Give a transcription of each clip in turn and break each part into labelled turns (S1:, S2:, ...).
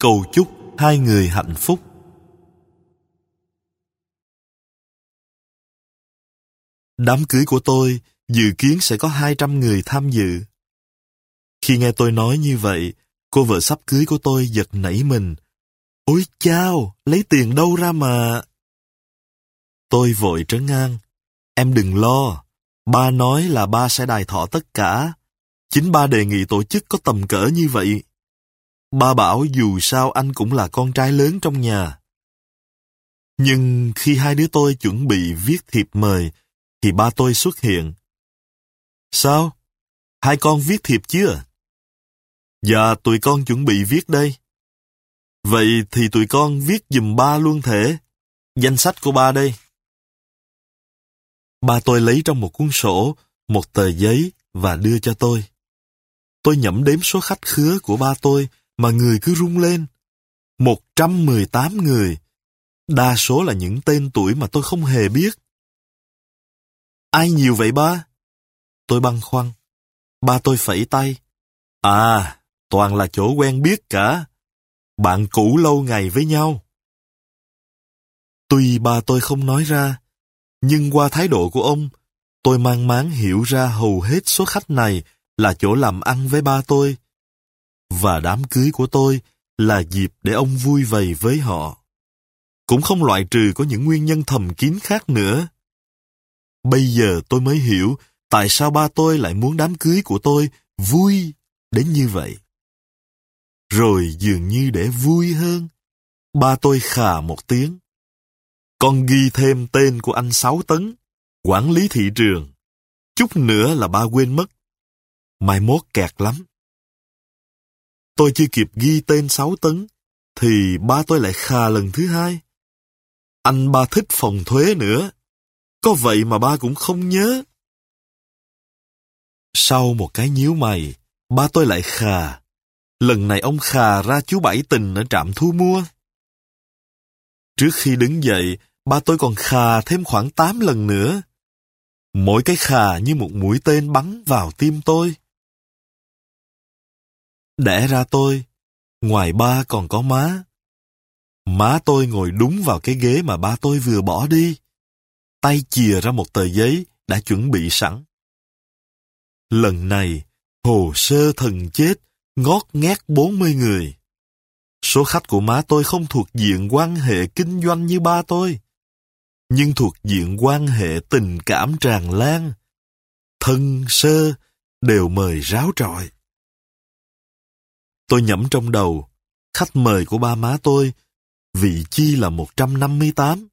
S1: Cầu chúc hai người hạnh phúc. Đám cưới của tôi dự kiến sẽ có 200 người tham dự. Khi nghe tôi nói như vậy, cô vợ sắp cưới của tôi giật nảy mình. Ôi chao, lấy tiền đâu ra mà... Tôi vội trấn ngang Em đừng lo, ba nói là ba sẽ đài thọ tất cả. Chính ba đề nghị tổ chức có tầm cỡ như vậy. Ba bảo dù sao anh cũng là con trai lớn trong nhà. Nhưng khi hai đứa tôi chuẩn bị viết thiệp mời, thì ba tôi xuất hiện. Sao? Hai con viết thiệp chưa? Dạ, tụi con chuẩn bị viết đây. Vậy thì tụi con viết dùm ba luôn thể. Danh sách của ba đây. Ba tôi lấy trong một cuốn sổ, một tờ giấy và đưa cho tôi. Tôi nhẩm đếm số khách khứa của ba tôi mà người cứ rung lên. 118 người. Đa số là những tên tuổi mà tôi không hề biết. Ai nhiều vậy ba? Tôi băn khoăn. Ba tôi phẩy tay. À, toàn là chỗ quen biết cả. Bạn cũ lâu ngày với nhau. Tuy ba tôi không nói ra, nhưng qua thái độ của ông, tôi mang máng hiểu ra hầu hết số khách này là chỗ làm ăn với ba tôi. Và đám cưới của tôi là dịp để ông vui vầy với họ. Cũng không loại trừ có những nguyên nhân thầm kín khác nữa. Bây giờ tôi mới hiểu tại sao ba tôi lại muốn đám cưới của tôi vui đến như vậy. Rồi dường như để vui hơn, ba tôi khà một tiếng. Con ghi thêm tên của anh Sáu Tấn, quản lý thị trường. Chút nữa là ba quên mất. Mai mốt kẹt lắm. Tôi chưa kịp ghi tên Sáu Tấn, thì ba tôi lại khà lần thứ hai. Anh ba thích phòng thuế nữa. Có vậy mà ba cũng không nhớ. Sau một cái nhíu mày, ba tôi lại khà. Lần này ông khà ra chú Bảy Tình ở trạm thu mua. Trước khi đứng dậy, ba tôi còn khà thêm khoảng 8 lần nữa. Mỗi cái khà như một mũi tên bắn vào tim tôi. Đẻ ra tôi, ngoài ba còn có má. Má tôi ngồi đúng vào cái ghế mà ba tôi vừa bỏ đi. Tay chìa ra một tờ giấy đã chuẩn bị sẵn. Lần này, hồ sơ thần chết ngót nghét 40 người. Số khách của má tôi không thuộc diện quan hệ kinh doanh như ba tôi, nhưng thuộc diện quan hệ tình cảm tràn lan. Thân sơ đều mời ráo trọi. Tôi nhẩm trong đầu, khách mời của ba má tôi, vị chi là 158.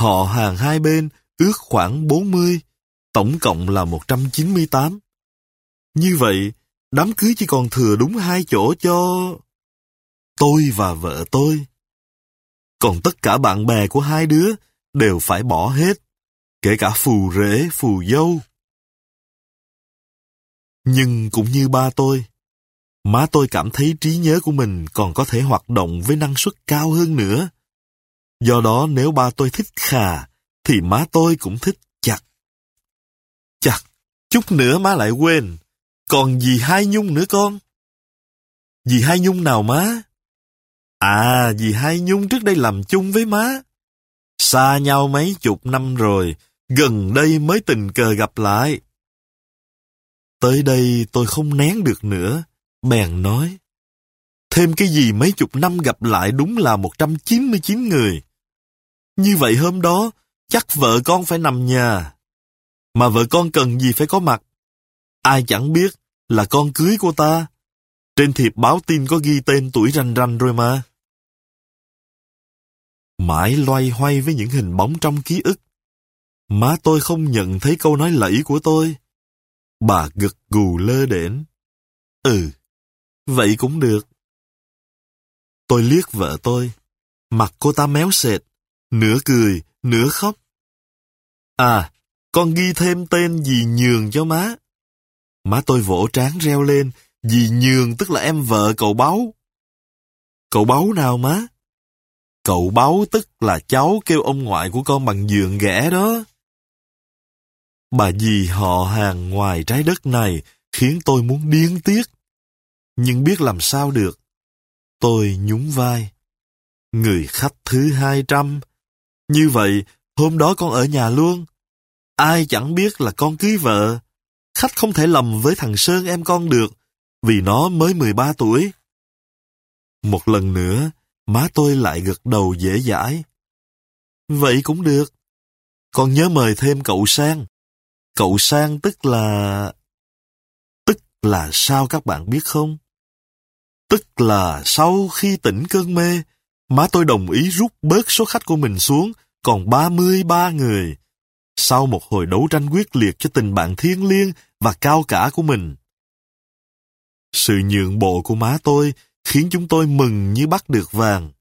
S1: Họ hàng hai bên ước khoảng 40, tổng cộng là 198. Như vậy, đám cưới chỉ còn thừa đúng hai chỗ cho... Tôi và vợ tôi. Còn tất cả bạn bè của hai đứa đều phải bỏ hết, kể cả phù rể, phù dâu. Nhưng cũng như ba tôi, má tôi cảm thấy trí nhớ của mình còn có thể hoạt động với năng suất cao hơn nữa. Do đó nếu ba tôi thích khà, thì má tôi cũng thích chặt. Chặt, chút nữa má lại quên. Còn dì Hai Nhung nữa con. Dì Hai Nhung nào má? À, dì Hai Nhung trước đây làm chung với má. Xa nhau mấy chục năm rồi, gần đây mới tình cờ gặp lại. Tới đây tôi không nén được nữa, bèn nói. Thêm cái gì mấy chục năm gặp lại đúng là 199 người. Như vậy hôm đó, chắc vợ con phải nằm nhà. Mà vợ con cần gì phải có mặt. Ai chẳng biết là con cưới cô ta. Trên thiệp báo tin có ghi tên tuổi ranh ranh rồi mà. Mãi loay hoay với những hình bóng trong ký ức. Má tôi không nhận thấy câu nói lẫy của tôi. Bà gật gù lơ đễnh. Ừ, vậy cũng được. Tôi liếc vợ tôi. Mặt cô ta méo sệt, nửa cười, nửa khóc. À, con ghi thêm tên dì Nhường cho má. Má tôi vỗ trán reo lên, dì Nhường tức là em vợ cậu Báu. Cậu Báu nào má? Cậu Báu tức là cháu kêu ông ngoại của con bằng giường ghẻ đó. Bà dì họ hàng ngoài trái đất này khiến tôi muốn điên tiết. Nhưng biết làm sao được. Tôi nhún vai. Người khách thứ hai trăm. Như vậy, hôm đó con ở nhà luôn. Ai chẳng biết là con cưới vợ. Khách không thể lầm với thằng Sơn em con được, vì nó mới 13 tuổi. Một lần nữa, má tôi lại gật đầu dễ dãi. Vậy cũng được. Con nhớ mời thêm cậu Sang. Cậu Sang tức là... Tức là sao các bạn biết không? Tức là sau khi tỉnh cơn mê, má tôi đồng ý rút bớt số khách của mình xuống, còn 33 người. Sau một hồi đấu tranh quyết liệt cho tình bạn thiêng liêng và cao cả của mình. Sự nhượng bộ của má tôi khiến chúng tôi mừng như bắt được vàng.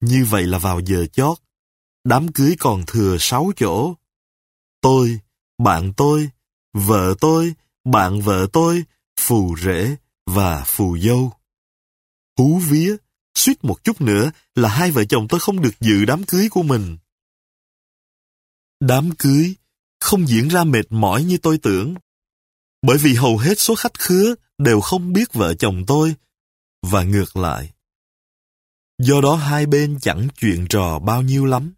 S1: Như vậy là vào giờ chót, đám cưới còn thừa sáu chỗ. Tôi, bạn tôi, vợ tôi, bạn vợ tôi, phù rể và phù dâu. Hú vía, suýt một chút nữa là hai vợ chồng tôi không được dự đám cưới của mình. Đám cưới không diễn ra mệt mỏi như tôi tưởng. Bởi vì hầu hết số khách khứa đều không biết vợ chồng tôi, và ngược lại. Do đó hai bên chẳng chuyện trò bao nhiêu lắm.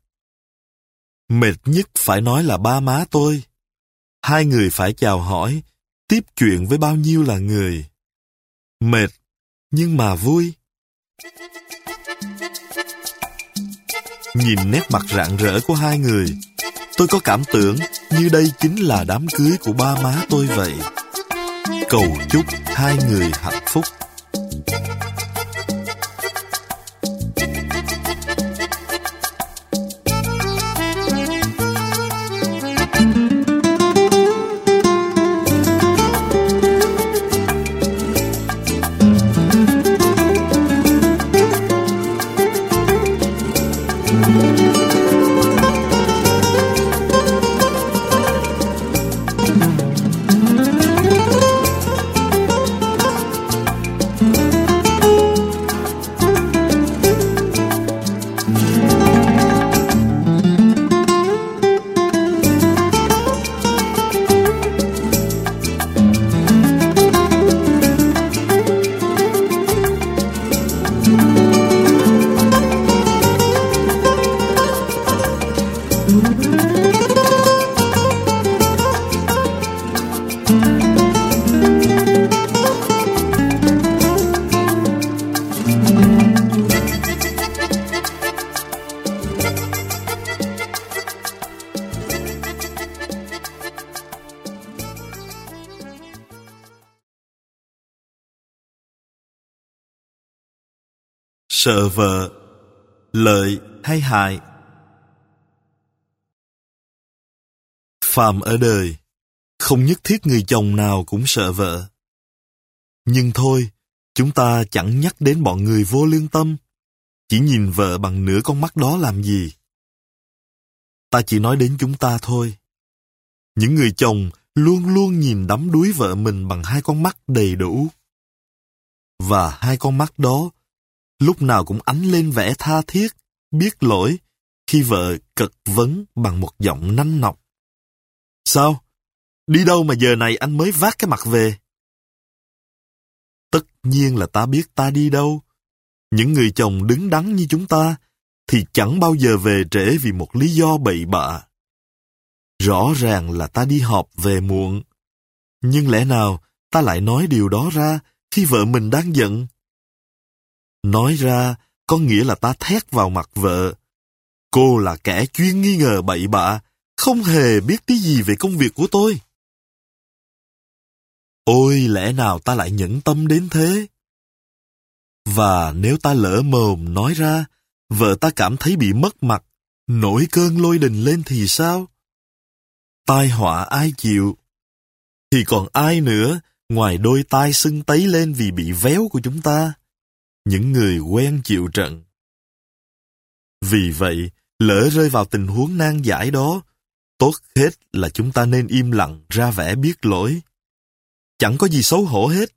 S1: Mệt nhất phải nói là ba má tôi. Hai người phải chào hỏi, tiếp chuyện với bao nhiêu là người. Mệt, nhưng mà vui. Nhìn nét mặt rạng rỡ của hai người, tôi có cảm tưởng như đây chính là đám cưới của ba má tôi vậy. Cầu chúc hai người hạnh phúc. Sợ vợ lợi hay hại? Phàm ở đời, không nhất thiết người chồng nào cũng sợ vợ. Nhưng thôi, chúng ta chẳng nhắc đến bọn người vô lương tâm, chỉ nhìn vợ bằng nửa con mắt đó làm gì? Ta chỉ nói đến chúng ta thôi. Những người chồng luôn luôn nhìn đắm đuối vợ mình bằng hai con mắt đầy đủ. Và hai con mắt đó lúc nào cũng ánh lên vẻ tha thiết, biết lỗi, khi vợ cật vấn bằng một giọng nanh nọc. Sao? Đi đâu mà giờ này anh mới vác cái mặt về? Tất nhiên là ta biết ta đi đâu. Những người chồng đứng đắn như chúng ta thì chẳng bao giờ về trễ vì một lý do bậy bạ. Rõ ràng là ta đi họp về muộn. Nhưng lẽ nào ta lại nói điều đó ra khi vợ mình đang giận? Nói ra, có nghĩa là ta thét vào mặt vợ. Cô là kẻ chuyên nghi ngờ bậy bạ, không hề biết tí gì về công việc của tôi. Ôi lẽ nào ta lại nhẫn tâm đến thế? Và nếu ta lỡ mồm nói ra, vợ ta cảm thấy bị mất mặt, nổi cơn lôi đình lên thì sao? Tai họa ai chịu? Thì còn ai nữa ngoài đôi tai sưng tấy lên vì bị véo của chúng ta? Những người quen chịu trận. Vì vậy, lỡ rơi vào tình huống nan giải đó, tốt hết là chúng ta nên im lặng ra vẻ biết lỗi. Chẳng có gì xấu hổ hết.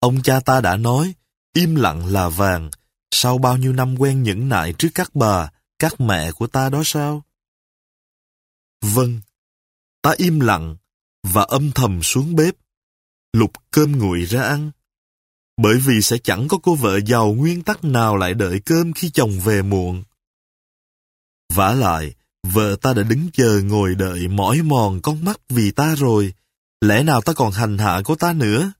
S1: Ông cha ta đã nói, im lặng là vàng, sau bao nhiêu năm quen nhẫn nại trước các bà, các mẹ của ta đó sao? Vâng, ta im lặng và âm thầm xuống bếp, lục cơm nguội ra ăn. Bởi vì sẽ chẳng có cô vợ giàu nguyên tắc nào lại đợi cơm khi chồng về muộn. vả lại, vợ ta đã đứng chờ ngồi đợi mỏi mòn con mắt vì ta rồi. Lẽ nào ta còn hành hạ cô ta nữa?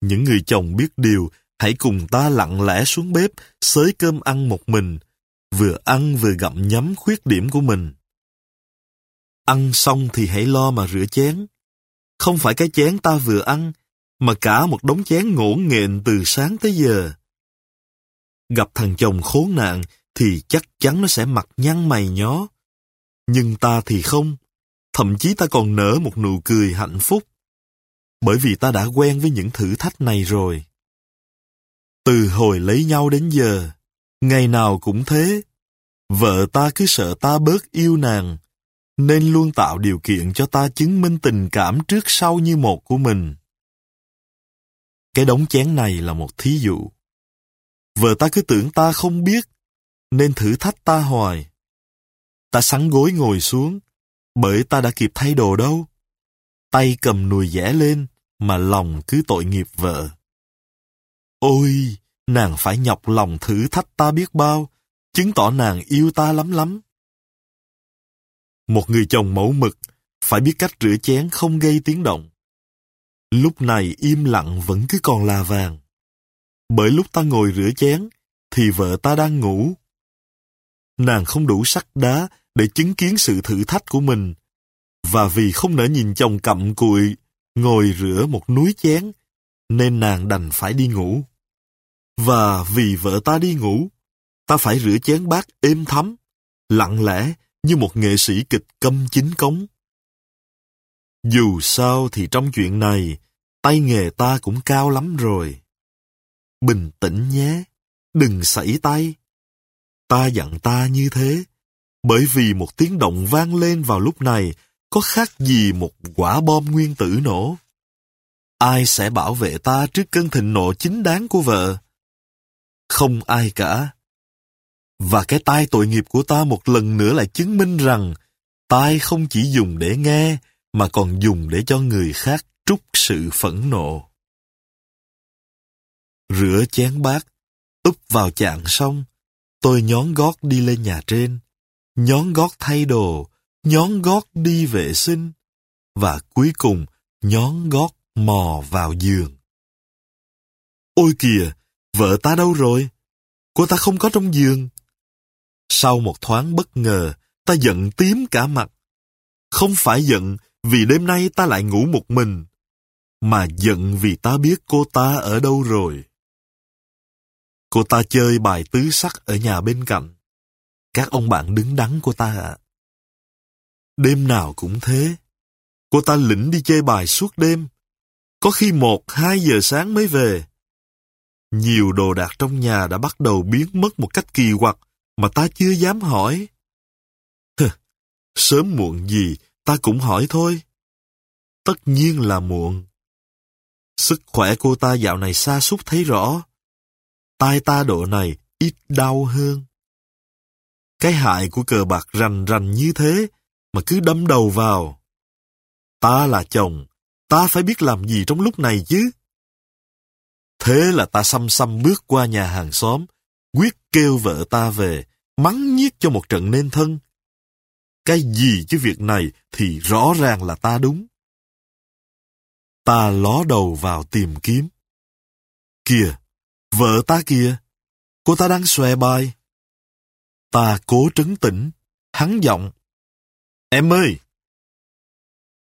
S1: Những người chồng biết điều, hãy cùng ta lặng lẽ xuống bếp, xới cơm ăn một mình, vừa ăn vừa gặm nhấm khuyết điểm của mình. Ăn xong thì hãy lo mà rửa chén. Không phải cái chén ta vừa ăn, mà cả một đống chén ngổn nghện từ sáng tới giờ. Gặp thằng chồng khốn nạn thì chắc chắn nó sẽ mặt nhăn mày nhó. Nhưng ta thì không, thậm chí ta còn nở một nụ cười hạnh phúc. Bởi vì ta đã quen với những thử thách này rồi. Từ hồi lấy nhau đến giờ, ngày nào cũng thế. Vợ ta cứ sợ ta bớt yêu nàng, nên luôn tạo điều kiện cho ta chứng minh tình cảm trước sau như một của mình. Cái đống chén này là một thí dụ. Vợ ta cứ tưởng ta không biết, nên thử thách ta hoài. Ta sắn gối ngồi xuống, bởi ta đã kịp thay đồ đâu. Tay cầm nùi dẻ lên, mà lòng cứ tội nghiệp vợ. Ôi, nàng phải nhọc lòng thử thách ta biết bao, chứng tỏ nàng yêu ta lắm lắm. Một người chồng mẫu mực phải biết cách rửa chén không gây tiếng động. Lúc này im lặng vẫn cứ còn là vàng. Bởi lúc ta ngồi rửa chén, thì vợ ta đang ngủ. Nàng không đủ sắc đá để chứng kiến sự thử thách của mình. Và vì không nỡ nhìn chồng cặm cụi, ngồi rửa một núi chén, nên nàng đành phải đi ngủ. Và vì vợ ta đi ngủ, ta phải rửa chén bát êm thấm, lặng lẽ như một nghệ sĩ kịch câm chính cống. Dù sao thì trong chuyện này, tay nghề ta cũng cao lắm rồi. Bình tĩnh nhé, đừng sảy tay. Ta dặn ta như thế, bởi vì một tiếng động vang lên vào lúc này có khác gì một quả bom nguyên tử nổ. Ai sẽ bảo vệ ta trước cơn thịnh nộ chính đáng của vợ? Không ai cả. Và cái tai tội nghiệp của ta một lần nữa lại chứng minh rằng tai không chỉ dùng để nghe mà còn dùng để cho người khác trút sự phẫn nộ. Rửa chén bát, úp vào chạn xong, tôi nhón gót đi lên nhà trên, nhón gót thay đồ, nhón gót đi vệ sinh, và cuối cùng nhón gót mò vào giường. Ôi kìa, vợ ta đâu rồi? Cô ta không có trong giường. Sau một thoáng bất ngờ, ta giận tím cả mặt. Không phải giận vì đêm nay ta lại ngủ một mình, mà giận vì ta biết cô ta ở đâu rồi. Cô ta chơi bài tứ sắc ở nhà bên cạnh. Các ông bạn đứng đắn của ta ạ. Đêm nào cũng thế. Cô ta lĩnh đi chơi bài suốt đêm. Có khi một, hai giờ sáng mới về. Nhiều đồ đạc trong nhà đã bắt đầu biến mất một cách kỳ quặc mà ta chưa dám hỏi. Hừ, sớm muộn gì ta cũng hỏi thôi. Tất nhiên là muộn. Sức khỏe cô ta dạo này xa sút thấy rõ. Tai ta độ này ít đau hơn. Cái hại của cờ bạc rành rành như thế mà cứ đâm đầu vào. Ta là chồng, ta phải biết làm gì trong lúc này chứ. Thế là ta xăm xăm bước qua nhà hàng xóm, quyết kêu vợ ta về, mắng nhiếc cho một trận nên thân. Cái gì chứ việc này thì rõ ràng là ta đúng. Ta ló đầu vào tìm kiếm. Kìa, vợ ta kìa, cô ta đang xòe bài. Ta cố trấn tĩnh, hắn giọng. Em ơi!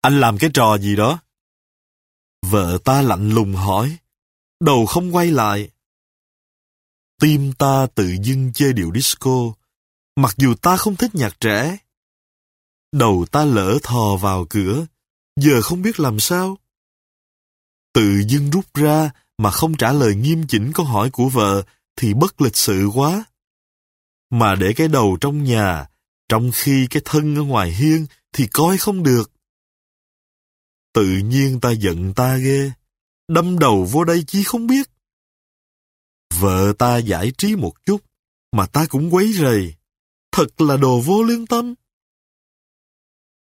S1: Anh làm cái trò gì đó? Vợ ta lạnh lùng hỏi. Đầu không quay lại. Tim ta tự dưng chơi điệu disco, mặc dù ta không thích nhạc trẻ. Đầu ta lỡ thò vào cửa, giờ không biết làm sao. Tự dưng rút ra mà không trả lời nghiêm chỉnh câu hỏi của vợ thì bất lịch sự quá. Mà để cái đầu trong nhà, trong khi cái thân ở ngoài hiên thì coi không được. Tự nhiên ta giận ta ghê, đâm đầu vô đây chi không biết. Vợ ta giải trí một chút, mà ta cũng quấy rầy. Thật là đồ vô lương tâm.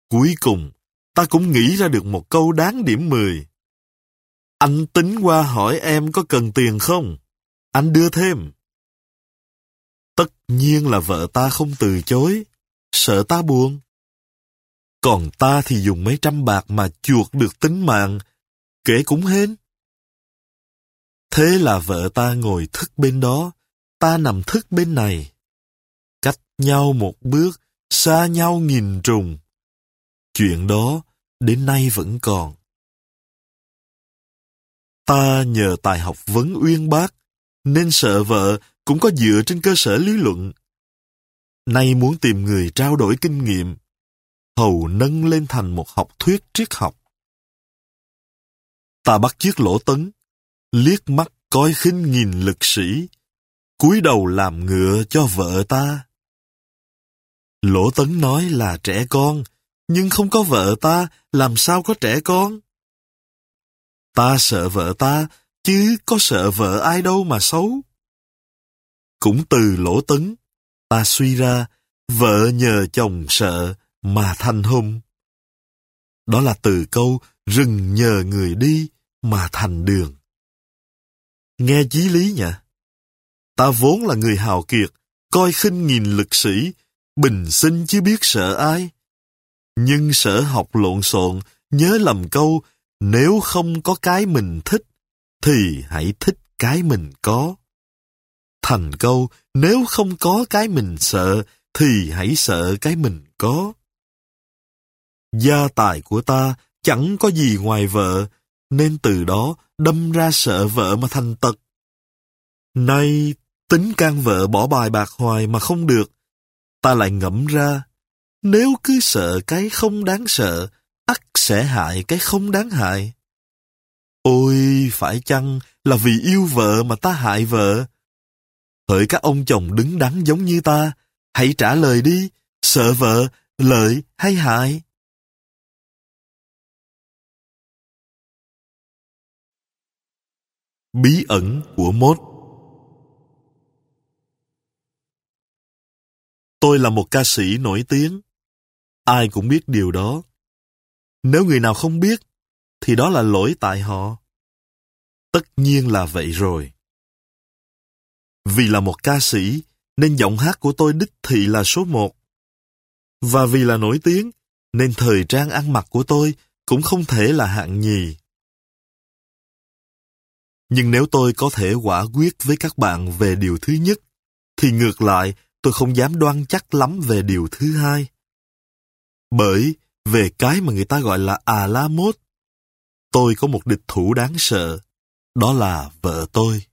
S1: Cuối cùng, ta cũng nghĩ ra được một câu đáng điểm 10. Anh tính qua hỏi em có cần tiền không? Anh đưa thêm. Tất nhiên là vợ ta không từ chối, sợ ta buồn. Còn ta thì dùng mấy trăm bạc mà chuột được tính mạng, kể cũng hên. Thế là vợ ta ngồi thức bên đó, ta nằm thức bên này. Cách nhau một bước, xa nhau nghìn trùng. Chuyện đó đến nay vẫn còn. Ta nhờ tài học vấn uyên bác, nên sợ vợ cũng có dựa trên cơ sở lý luận. Nay muốn tìm người trao đổi kinh nghiệm, hầu nâng lên thành một học thuyết triết học. Ta bắt chiếc lỗ tấn, liếc mắt coi khinh nghìn lực sĩ, cúi đầu làm ngựa cho vợ ta. Lỗ tấn nói là trẻ con, nhưng không có vợ ta, làm sao có trẻ con? Ta sợ vợ ta, chứ có sợ vợ ai đâu mà xấu. Cũng từ lỗ tấn, ta suy ra, vợ nhờ chồng sợ mà thành hung. Đó là từ câu rừng nhờ người đi mà thành đường. Nghe chí lý nhỉ? Ta vốn là người hào kiệt, coi khinh nghìn lực sĩ, bình sinh chứ biết sợ ai. Nhưng sợ học lộn xộn, nhớ lầm câu, nếu không có cái mình thích, thì hãy thích cái mình có. Thành câu, nếu không có cái mình sợ, thì hãy sợ cái mình có. Gia tài của ta chẳng có gì ngoài vợ, nên từ đó đâm ra sợ vợ mà thành tật. Nay, tính can vợ bỏ bài bạc hoài mà không được, ta lại ngẫm ra, nếu cứ sợ cái không đáng sợ, ắt sẽ hại cái không đáng hại. Ôi, phải chăng là vì yêu vợ mà ta hại vợ? Hỡi các ông chồng đứng đắn giống như ta, hãy trả lời đi, sợ vợ, lợi hay hại? Bí ẩn của mốt Tôi là một ca sĩ nổi tiếng. Ai cũng biết điều đó. Nếu người nào không biết, thì đó là lỗi tại họ. Tất nhiên là vậy rồi. Vì là một ca sĩ, nên giọng hát của tôi đích thị là số một. Và vì là nổi tiếng, nên thời trang ăn mặc của tôi cũng không thể là hạng nhì. Nhưng nếu tôi có thể quả quyết với các bạn về điều thứ nhất, thì ngược lại tôi không dám đoan chắc lắm về điều thứ hai. Bởi về cái mà người ta gọi là à la mốt, tôi có một địch thủ đáng sợ, đó là vợ tôi.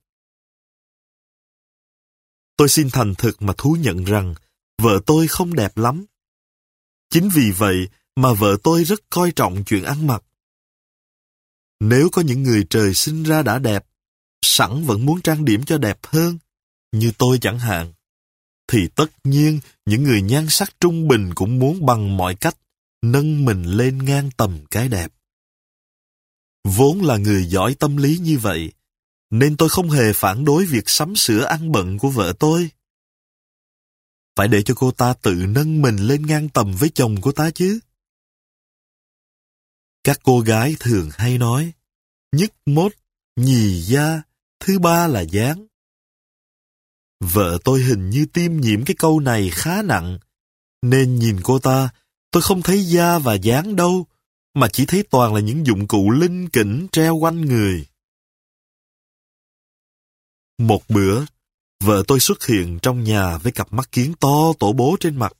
S1: Tôi xin thành thực mà thú nhận rằng vợ tôi không đẹp lắm. Chính vì vậy mà vợ tôi rất coi trọng chuyện ăn mặc. Nếu có những người trời sinh ra đã đẹp, sẵn vẫn muốn trang điểm cho đẹp hơn, như tôi chẳng hạn, thì tất nhiên những người nhan sắc trung bình cũng muốn bằng mọi cách nâng mình lên ngang tầm cái đẹp. Vốn là người giỏi tâm lý như vậy, nên tôi không hề phản đối việc sắm sửa ăn bận của vợ tôi. Phải để cho cô ta tự nâng mình lên ngang tầm với chồng của ta chứ. Các cô gái thường hay nói, nhất mốt, nhì da, thứ ba là dáng. Vợ tôi hình như tiêm nhiễm cái câu này khá nặng, nên nhìn cô ta, tôi không thấy da và dáng đâu, mà chỉ thấy toàn là những dụng cụ linh kỉnh treo quanh người. Một bữa, vợ tôi xuất hiện trong nhà với cặp mắt kiến to tổ bố trên mặt.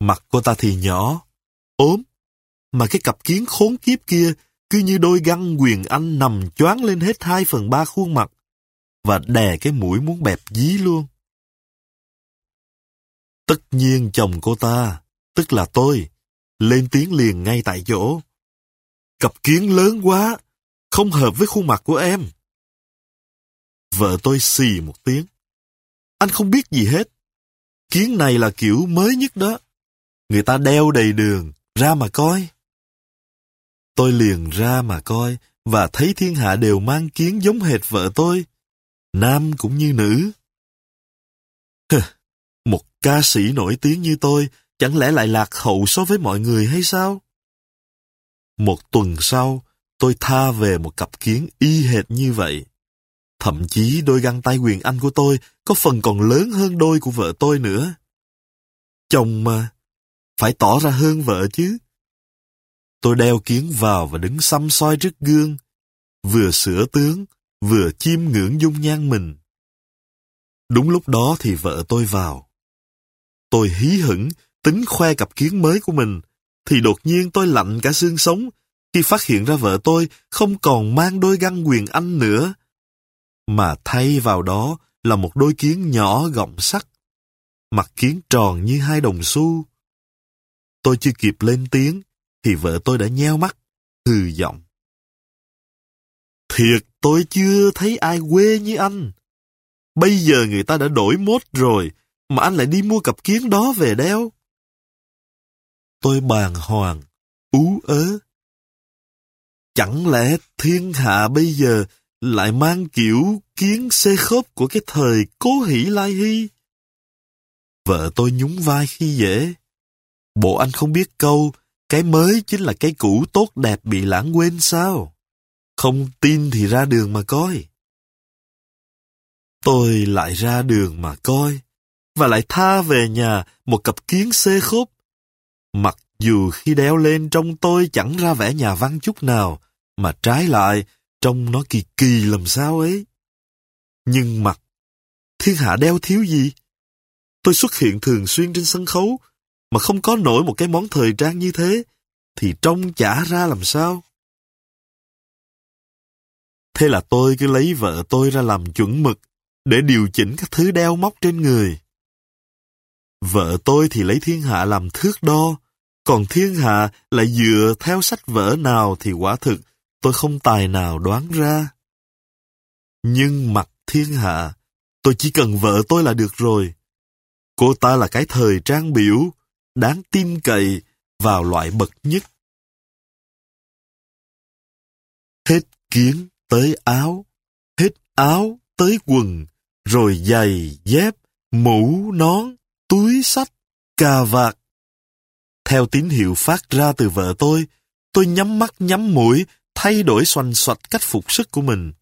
S1: Mặt cô ta thì nhỏ, ốm, mà cái cặp kiến khốn kiếp kia cứ như đôi găng quyền anh nằm choáng lên hết hai phần ba khuôn mặt và đè cái mũi muốn bẹp dí luôn. Tất nhiên chồng cô ta, tức là tôi, lên tiếng liền ngay tại chỗ. Cặp kiến lớn quá, không hợp với khuôn mặt của em. Vợ tôi xì một tiếng. Anh không biết gì hết. Kiến này là kiểu mới nhất đó. Người ta đeo đầy đường, ra mà coi. Tôi liền ra mà coi, và thấy thiên hạ đều mang kiến giống hệt vợ tôi. Nam cũng như nữ. Hừ, một ca sĩ nổi tiếng như tôi, chẳng lẽ lại lạc hậu so với mọi người hay sao? Một tuần sau, tôi tha về một cặp kiến y hệt như vậy. Thậm chí đôi găng tay quyền anh của tôi có phần còn lớn hơn đôi của vợ tôi nữa. Chồng mà, phải tỏ ra hơn vợ chứ. Tôi đeo kiến vào và đứng xăm soi trước gương, vừa sửa tướng, vừa chiêm ngưỡng dung nhan mình. Đúng lúc đó thì vợ tôi vào. Tôi hí hửng, tính khoe cặp kiến mới của mình, thì đột nhiên tôi lạnh cả xương sống khi phát hiện ra vợ tôi không còn mang đôi găng quyền anh nữa, mà thay vào đó là một đôi kiến nhỏ gọng sắt, mặt kiến tròn như hai đồng xu. Tôi chưa kịp lên tiếng, thì vợ tôi đã nheo mắt, hừ giọng. Thiệt tôi chưa thấy ai quê như anh. Bây giờ người ta đã đổi mốt rồi, mà anh lại đi mua cặp kiến đó về đeo. Tôi bàng hoàng, ú ớ. Chẳng lẽ thiên hạ bây giờ lại mang kiểu kiến xê khớp của cái thời cố hỷ lai hy? Vợ tôi nhún vai khi dễ. Bộ anh không biết câu, cái mới chính là cái cũ tốt đẹp bị lãng quên sao? Không tin thì ra đường mà coi. Tôi lại ra đường mà coi, và lại tha về nhà một cặp kiến xê khốp. Mặc dù khi đeo lên trong tôi chẳng ra vẻ nhà văn chút nào, mà trái lại trông nó kỳ kỳ làm sao ấy. Nhưng mặt, thiên hạ đeo thiếu gì? Tôi xuất hiện thường xuyên trên sân khấu, mà không có nổi một cái món thời trang như thế, thì trông chả ra làm sao. Thế là tôi cứ lấy vợ tôi ra làm chuẩn mực để điều chỉnh các thứ đeo móc trên người. Vợ tôi thì lấy thiên hạ làm thước đo, còn thiên hạ lại dựa theo sách vở nào thì quả thực tôi không tài nào đoán ra. Nhưng mặt thiên hạ, tôi chỉ cần vợ tôi là được rồi. Cô ta là cái thời trang biểu, đáng tin cậy vào loại bậc nhất. Hết kiến tới áo, hết áo tới quần, rồi giày, dép, mũ, nón, túi sách, cà vạt. Theo tín hiệu phát ra từ vợ tôi, tôi nhắm mắt nhắm mũi, thay đổi xoành xoạch cách phục sức của mình.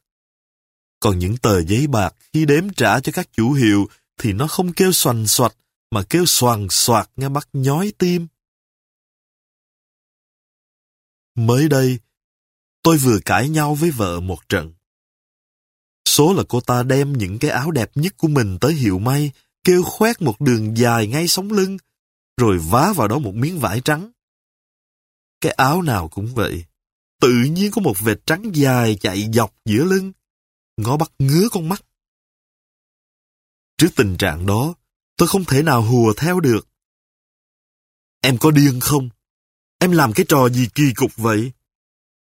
S1: Còn những tờ giấy bạc khi đếm trả cho các chủ hiệu thì nó không kêu xoành xoạch mà kêu xoàng xoạc nghe bắt nhói tim. Mới đây, tôi vừa cãi nhau với vợ một trận. Số là cô ta đem những cái áo đẹp nhất của mình tới hiệu may, kêu khoét một đường dài ngay sống lưng, rồi vá vào đó một miếng vải trắng. Cái áo nào cũng vậy. Tự nhiên có một vệt trắng dài chạy dọc giữa lưng. Ngó bắt ngứa con mắt. Trước tình trạng đó, tôi không thể nào hùa theo được. Em có điên không? Em làm cái trò gì kỳ cục vậy?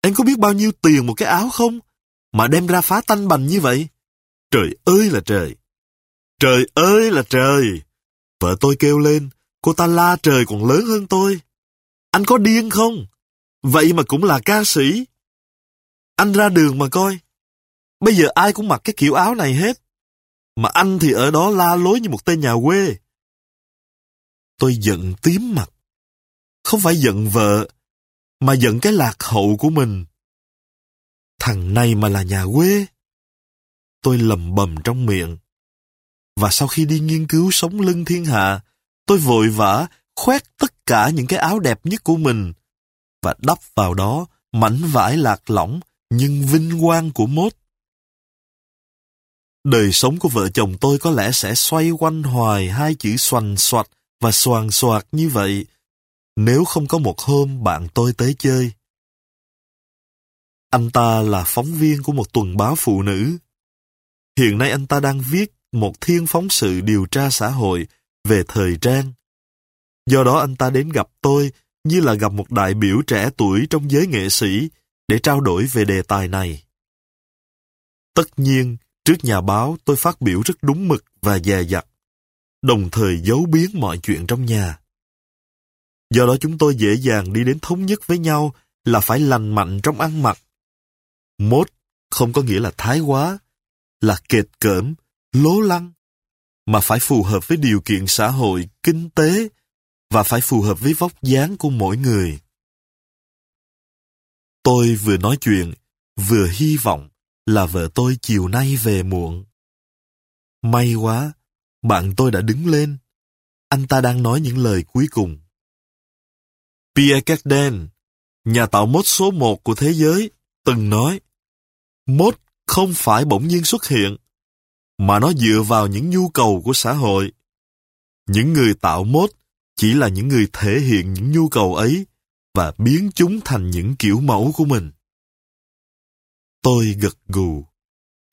S1: Em có biết bao nhiêu tiền một cái áo không? Mà đem ra phá tanh bành như vậy? Trời ơi là trời! Trời ơi là trời! Vợ tôi kêu lên, cô ta la trời còn lớn hơn tôi. Anh có điên không? Vậy mà cũng là ca sĩ. Anh ra đường mà coi. Bây giờ ai cũng mặc cái kiểu áo này hết. Mà anh thì ở đó la lối như một tên nhà quê. Tôi giận tím mặt. Không phải giận vợ, mà giận cái lạc hậu của mình. Thằng này mà là nhà quê. Tôi lầm bầm trong miệng. Và sau khi đi nghiên cứu sống lưng thiên hạ, tôi vội vã khoét tất cả những cái áo đẹp nhất của mình và đắp vào đó mảnh vải lạc lõng nhưng vinh quang của mốt. Đời sống của vợ chồng tôi có lẽ sẽ xoay quanh hoài hai chữ xoành xoạch và xoàng xoạc như vậy nếu không có một hôm bạn tôi tới chơi. Anh ta là phóng viên của một tuần báo phụ nữ. Hiện nay anh ta đang viết một thiên phóng sự điều tra xã hội về thời trang. Do đó anh ta đến gặp tôi như là gặp một đại biểu trẻ tuổi trong giới nghệ sĩ để trao đổi về đề tài này. Tất nhiên, trước nhà báo tôi phát biểu rất đúng mực và dè dặt, đồng thời giấu biến mọi chuyện trong nhà. Do đó chúng tôi dễ dàng đi đến thống nhất với nhau là phải lành mạnh trong ăn mặc. Mốt không có nghĩa là thái quá, là kệt cỡm, lố lăng, mà phải phù hợp với điều kiện xã hội, kinh tế và phải phù hợp với vóc dáng của mỗi người. Tôi vừa nói chuyện, vừa hy vọng là vợ tôi chiều nay về muộn. May quá, bạn tôi đã đứng lên. Anh ta đang nói những lời cuối cùng. Pierre Cardin, nhà tạo mốt số một của thế giới, từng nói Mốt không phải bỗng nhiên xuất hiện, mà nó dựa vào những nhu cầu của xã hội. Những người tạo mốt chỉ là những người thể hiện những nhu cầu ấy và biến chúng thành những kiểu mẫu của mình. Tôi gật gù.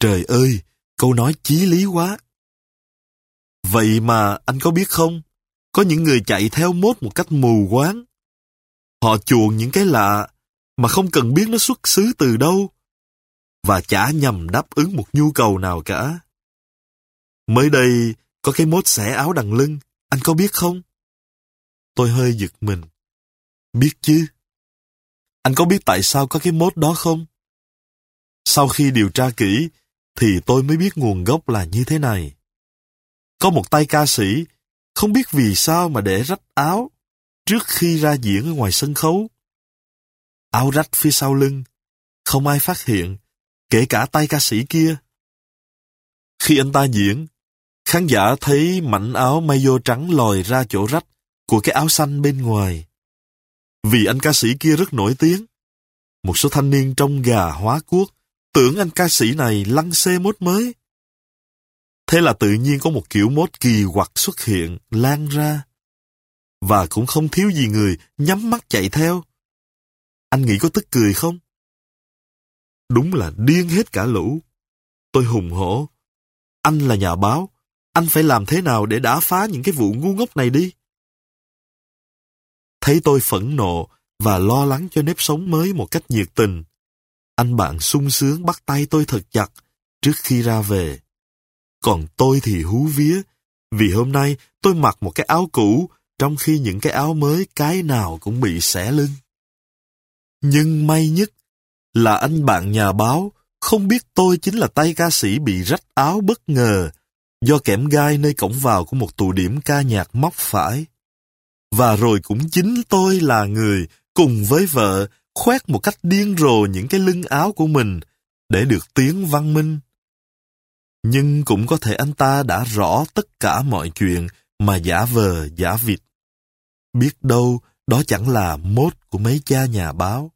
S1: Trời ơi, câu nói chí lý quá. Vậy mà anh có biết không, có những người chạy theo mốt một cách mù quáng. Họ chuộng những cái lạ mà không cần biết nó xuất xứ từ đâu và chả nhằm đáp ứng một nhu cầu nào cả. Mới đây, có cái mốt xẻ áo đằng lưng, anh có biết không? Tôi hơi giật mình. Biết chứ. Anh có biết tại sao có cái mốt đó không? Sau khi điều tra kỹ, thì tôi mới biết nguồn gốc là như thế này. Có một tay ca sĩ, không biết vì sao mà để rách áo trước khi ra diễn ở ngoài sân khấu. Áo rách phía sau lưng, không ai phát hiện, kể cả tay ca sĩ kia. Khi anh ta diễn, khán giả thấy mảnh áo mayo trắng lòi ra chỗ rách của cái áo xanh bên ngoài. Vì anh ca sĩ kia rất nổi tiếng, một số thanh niên trong gà hóa cuốc tưởng anh ca sĩ này lăn xê mốt mới. Thế là tự nhiên có một kiểu mốt kỳ quặc xuất hiện, lan ra. Và cũng không thiếu gì người nhắm mắt chạy theo. Anh nghĩ có tức cười không? Đúng là điên hết cả lũ. Tôi hùng hổ. Anh là nhà báo. Anh phải làm thế nào để đả phá những cái vụ ngu ngốc này đi? Thấy tôi phẫn nộ và lo lắng cho nếp sống mới một cách nhiệt tình. Anh bạn sung sướng bắt tay tôi thật chặt trước khi ra về. Còn tôi thì hú vía, vì hôm nay tôi mặc một cái áo cũ trong khi những cái áo mới cái nào cũng bị xẻ lưng. Nhưng may nhất là anh bạn nhà báo không biết tôi chính là tay ca sĩ bị rách áo bất ngờ do kẽm gai nơi cổng vào của một tụ điểm ca nhạc móc phải. Và rồi cũng chính tôi là người cùng với vợ khoét một cách điên rồ những cái lưng áo của mình để được tiếng văn minh. Nhưng cũng có thể anh ta đã rõ tất cả mọi chuyện mà giả vờ, giả vịt. Biết đâu đó chẳng là mốt của mấy cha nhà báo.